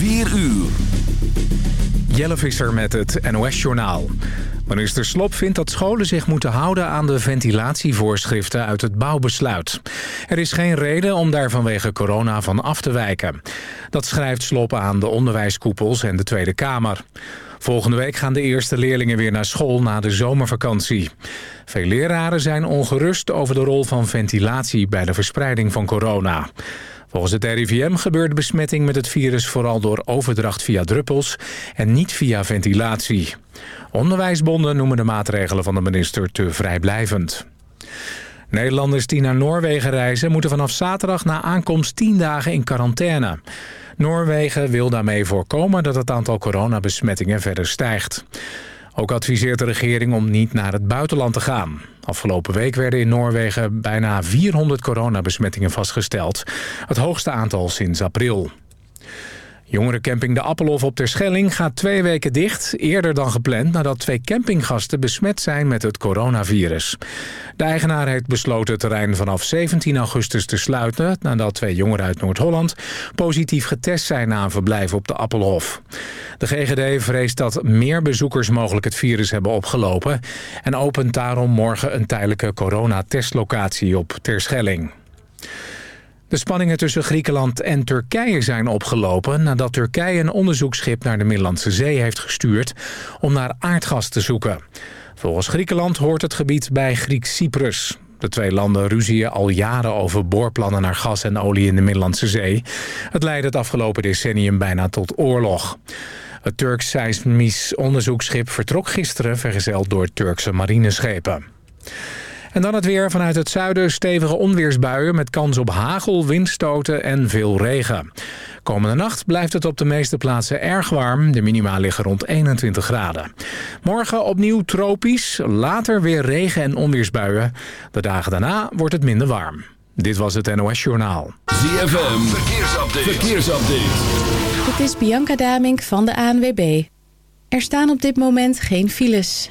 4 uur. Jelle Visser met het NOS-journaal. Minister Slop vindt dat scholen zich moeten houden aan de ventilatievoorschriften uit het bouwbesluit. Er is geen reden om daar vanwege corona van af te wijken. Dat schrijft Slop aan de onderwijskoepels en de Tweede Kamer. Volgende week gaan de eerste leerlingen weer naar school na de zomervakantie. Veel leraren zijn ongerust over de rol van ventilatie bij de verspreiding van corona. Volgens het RIVM gebeurt besmetting met het virus vooral door overdracht via druppels en niet via ventilatie. Onderwijsbonden noemen de maatregelen van de minister te vrijblijvend. Nederlanders die naar Noorwegen reizen moeten vanaf zaterdag na aankomst 10 dagen in quarantaine. Noorwegen wil daarmee voorkomen dat het aantal coronabesmettingen verder stijgt. Ook adviseert de regering om niet naar het buitenland te gaan. Afgelopen week werden in Noorwegen bijna 400 coronabesmettingen vastgesteld. Het hoogste aantal sinds april. Jongerencamping De Appelhof op Terschelling gaat twee weken dicht. Eerder dan gepland nadat twee campinggasten besmet zijn met het coronavirus. De eigenaar heeft besloten het terrein vanaf 17 augustus te sluiten... nadat twee jongeren uit Noord-Holland positief getest zijn na een verblijf op de Appelhof. De GGD vreest dat meer bezoekers mogelijk het virus hebben opgelopen... en opent daarom morgen een tijdelijke coronatestlocatie op Terschelling. De spanningen tussen Griekenland en Turkije zijn opgelopen... nadat Turkije een onderzoeksschip naar de Middellandse Zee heeft gestuurd... om naar aardgas te zoeken. Volgens Griekenland hoort het gebied bij Griek-Cyprus. De twee landen ruzien al jaren over boorplannen naar gas en olie in de Middellandse Zee. Het leidde het afgelopen decennium bijna tot oorlog. Het Turks seismisch onderzoeksschip vertrok gisteren... vergezeld door Turkse marineschepen. En dan het weer vanuit het zuiden stevige onweersbuien... met kans op hagel, windstoten en veel regen. Komende nacht blijft het op de meeste plaatsen erg warm. De minima liggen rond 21 graden. Morgen opnieuw tropisch, later weer regen- en onweersbuien. De dagen daarna wordt het minder warm. Dit was het NOS Journaal. ZFM, verkeersupdate. verkeersupdate. Dit is Bianca Damink van de ANWB. Er staan op dit moment geen files.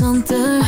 Interessanter.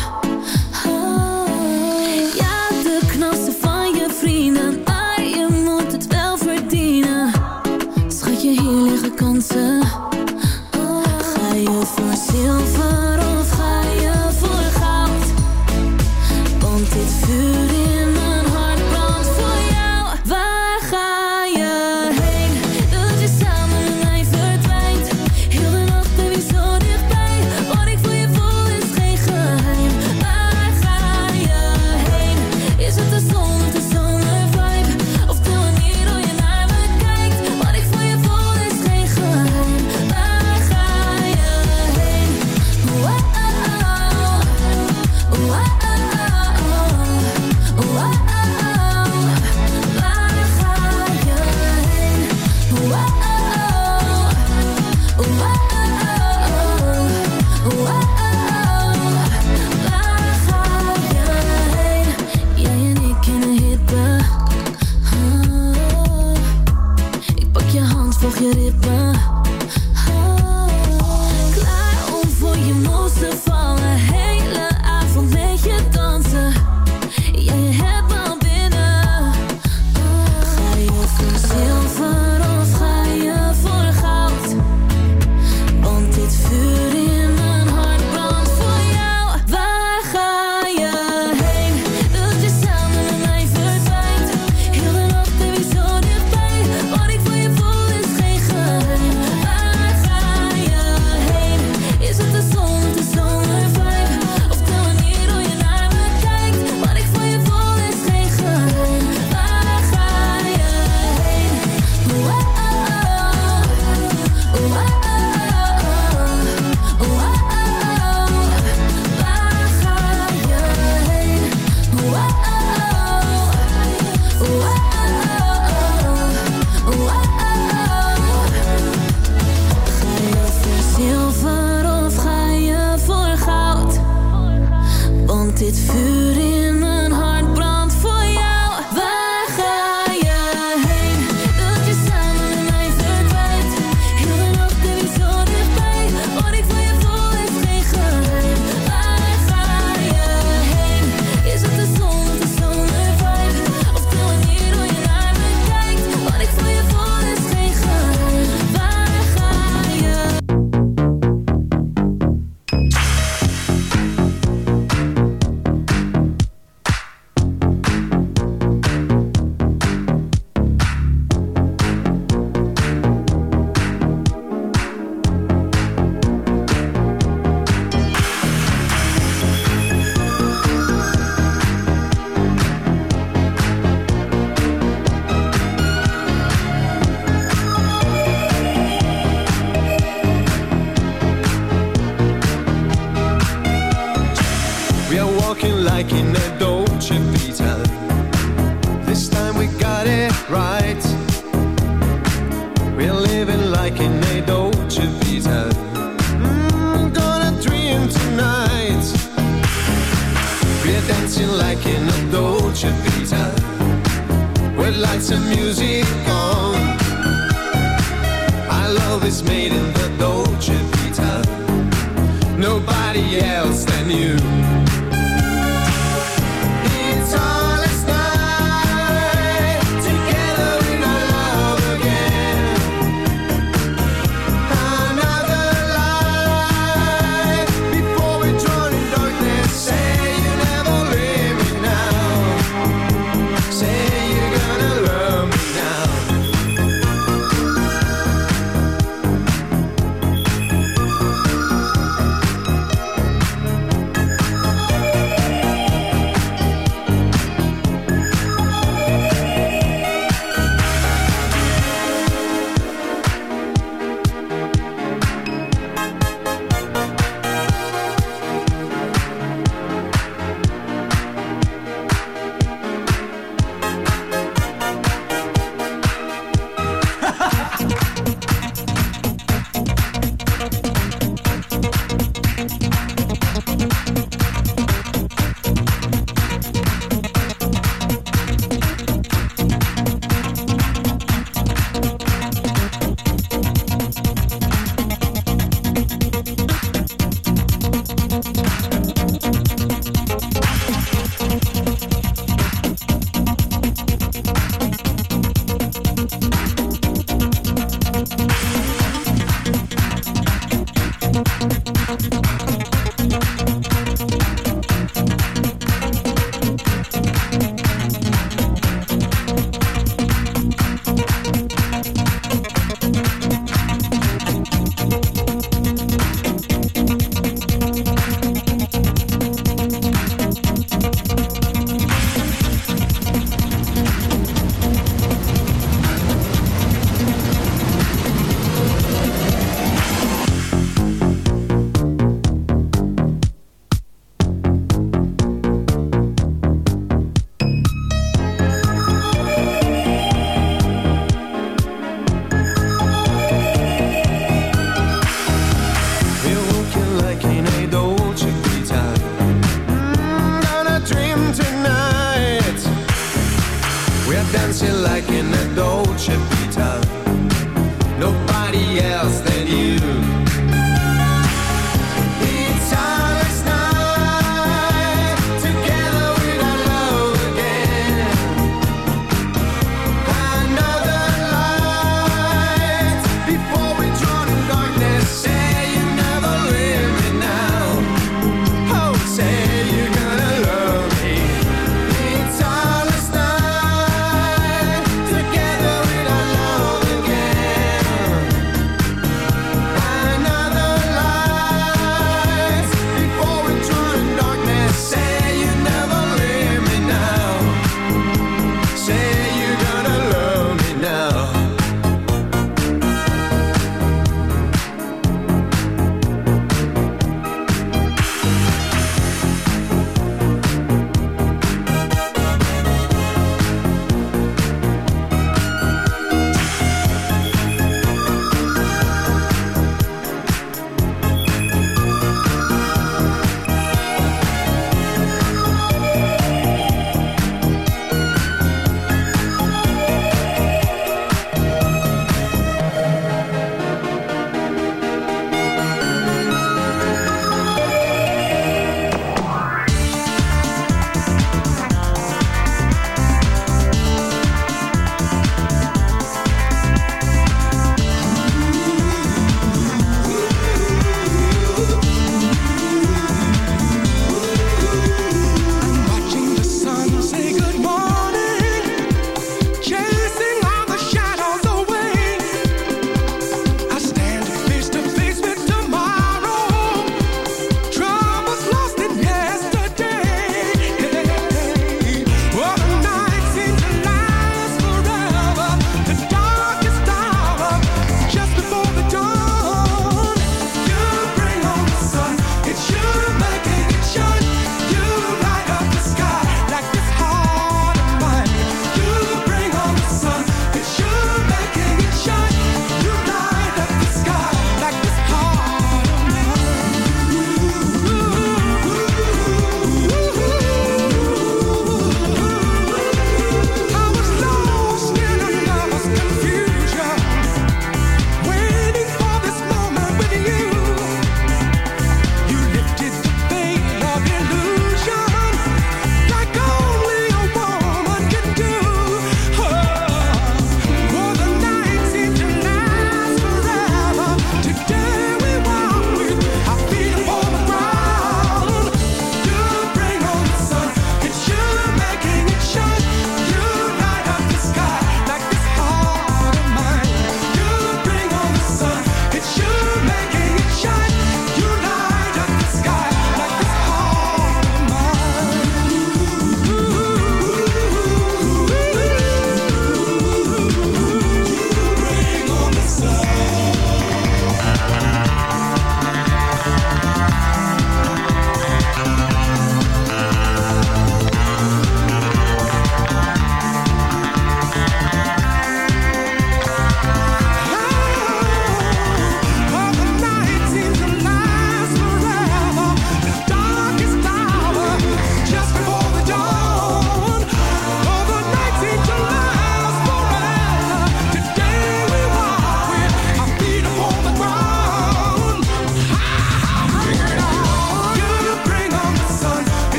Dancing like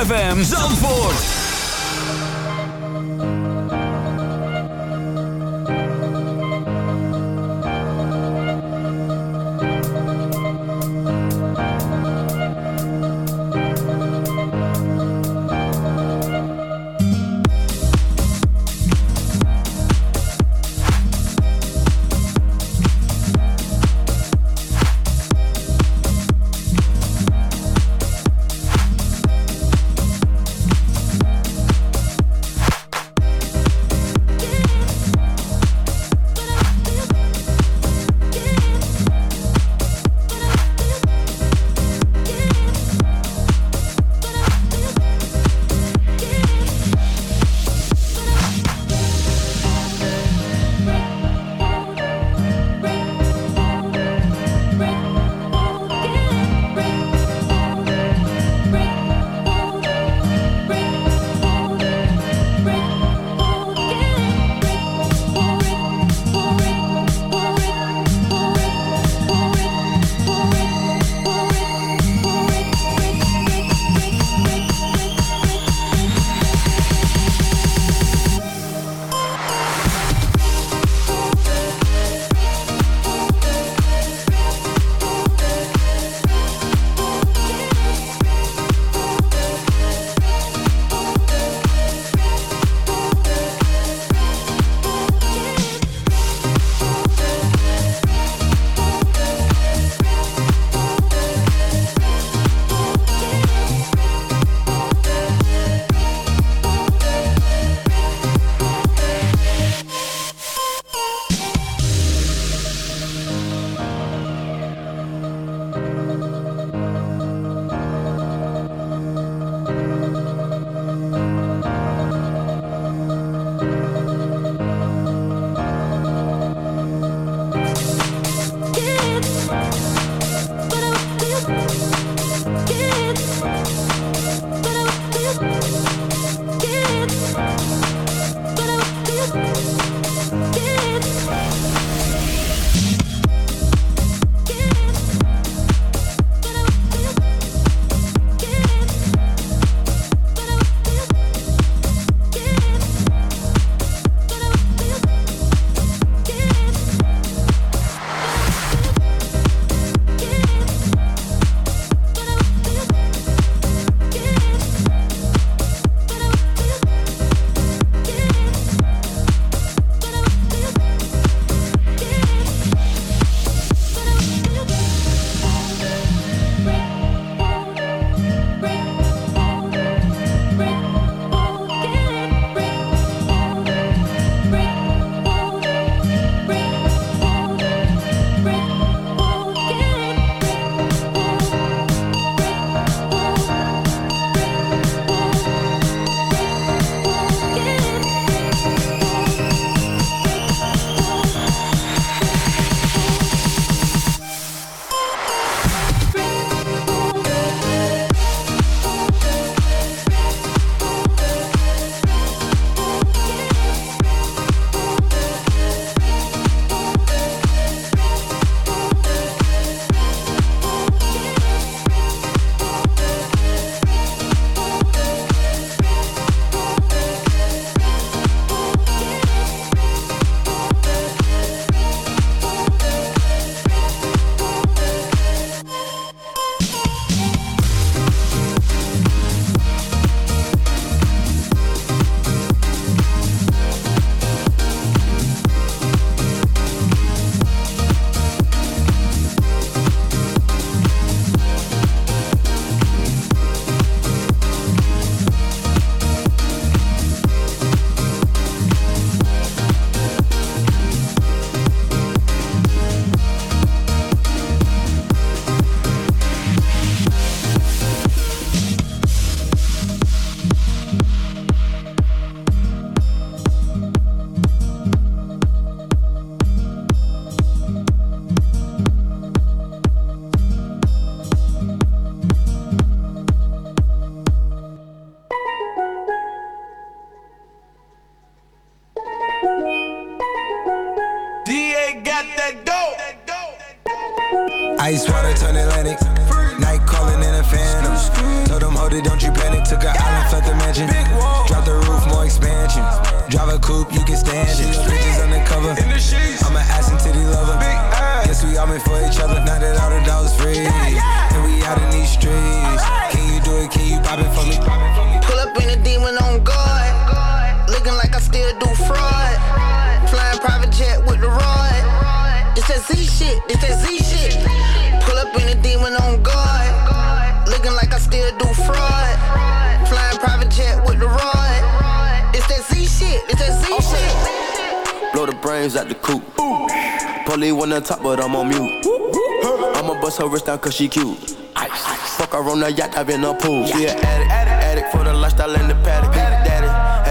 ZFM Zandvoort. That Z shit. It's that Z shit. Pull up in a demon on guard. Looking like I still do fraud. Flying private jet with the rod. It's that Z shit. It's that Z shit. Blow the brains out the coop. Polly one on top, but I'm on mute. I'ma bust her wrist down cause she cute. Fuck her on the yacht, I've been a pool. She an addict, addict for the lifestyle and the paddock.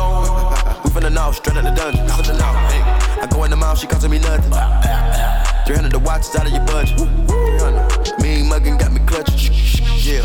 Clone, we finna know, straight out the dungeon. I go in the mouth, she costing me nothing. 300 the watch is out of your budget. 300. Mean muggin' got me clutching. Yeah,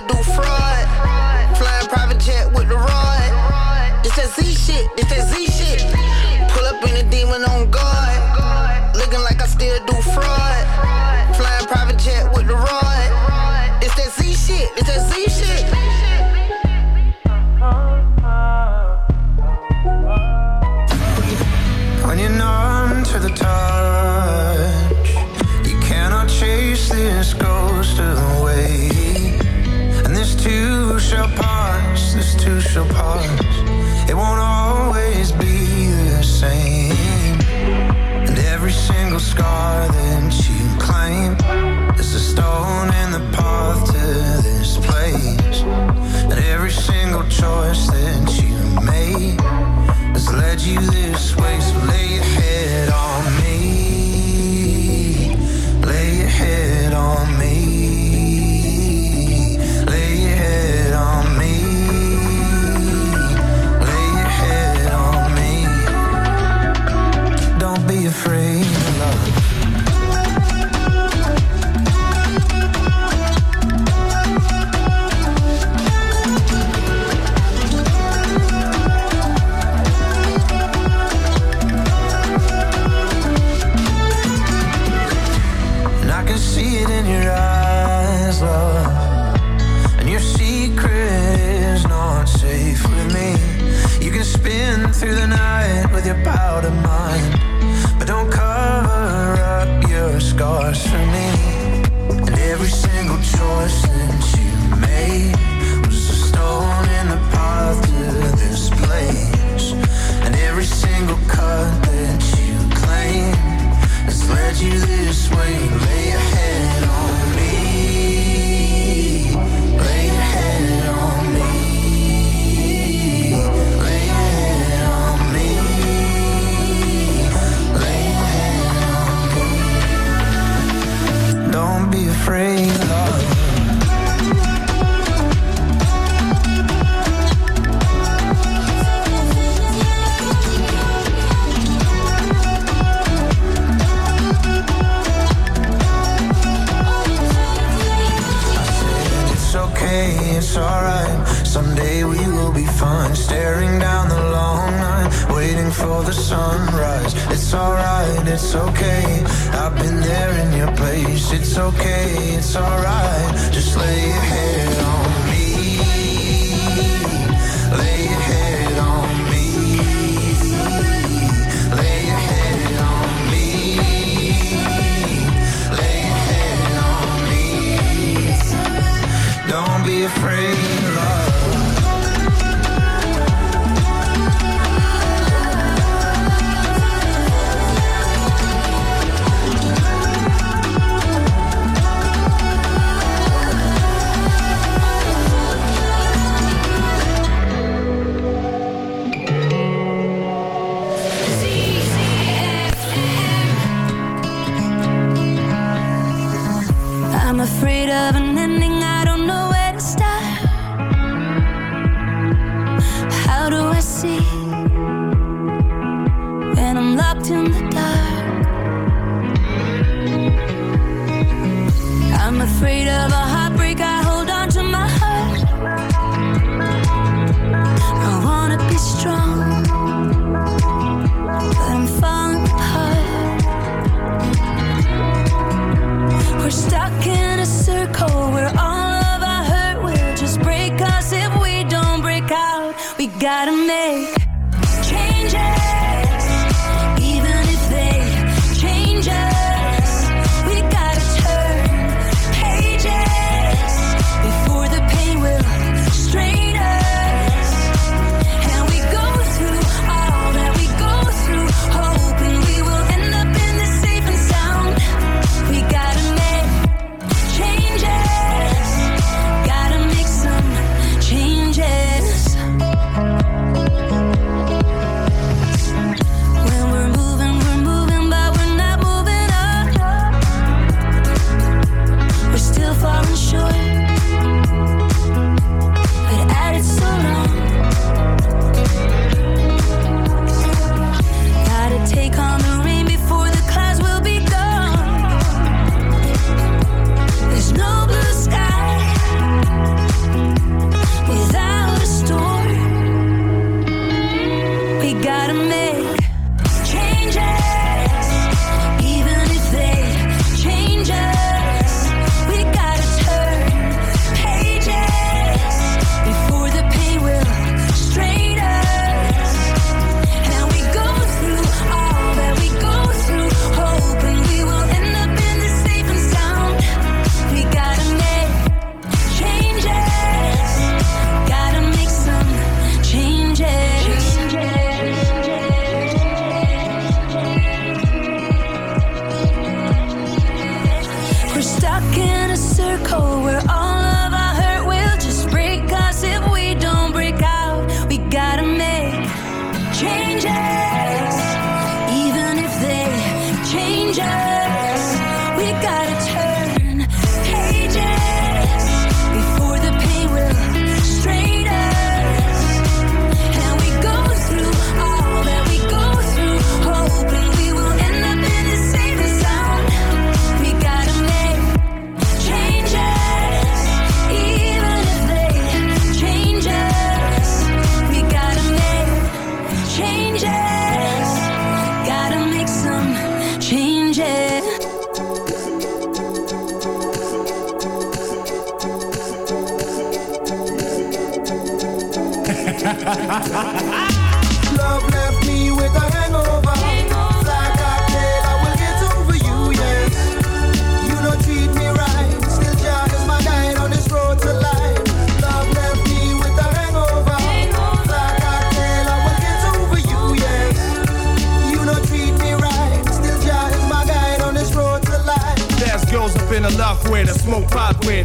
like do fraud. Flying private jet with the rod. It's that Z shit. It's that Z shit. Pull up in a demon on guard. Looking like I still do fraud. Flying private jet with the rod. It's that Z shit. It's that Z shit. To the touch, you cannot chase this ghost shall pass, this too shall pass. It won't always be the same. And every single scar that you claim is a stone in the path to this place. And every single choice that you made has led you this afraid of love. be afraid of love.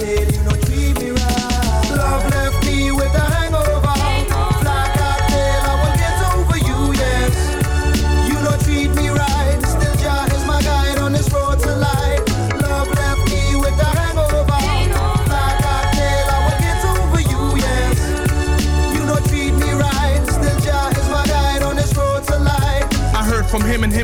Fly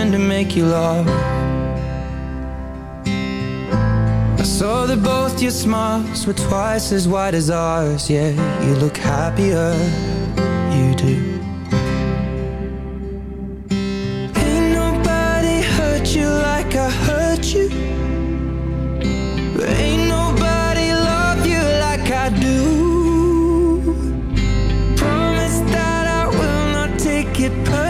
pretend to make you laugh. I saw that both your smiles were twice as wide as ours. Yeah, you look happier, you do. Ain't nobody hurt you like I hurt you. But Ain't nobody love you like I do. Promise that I will not take it personally.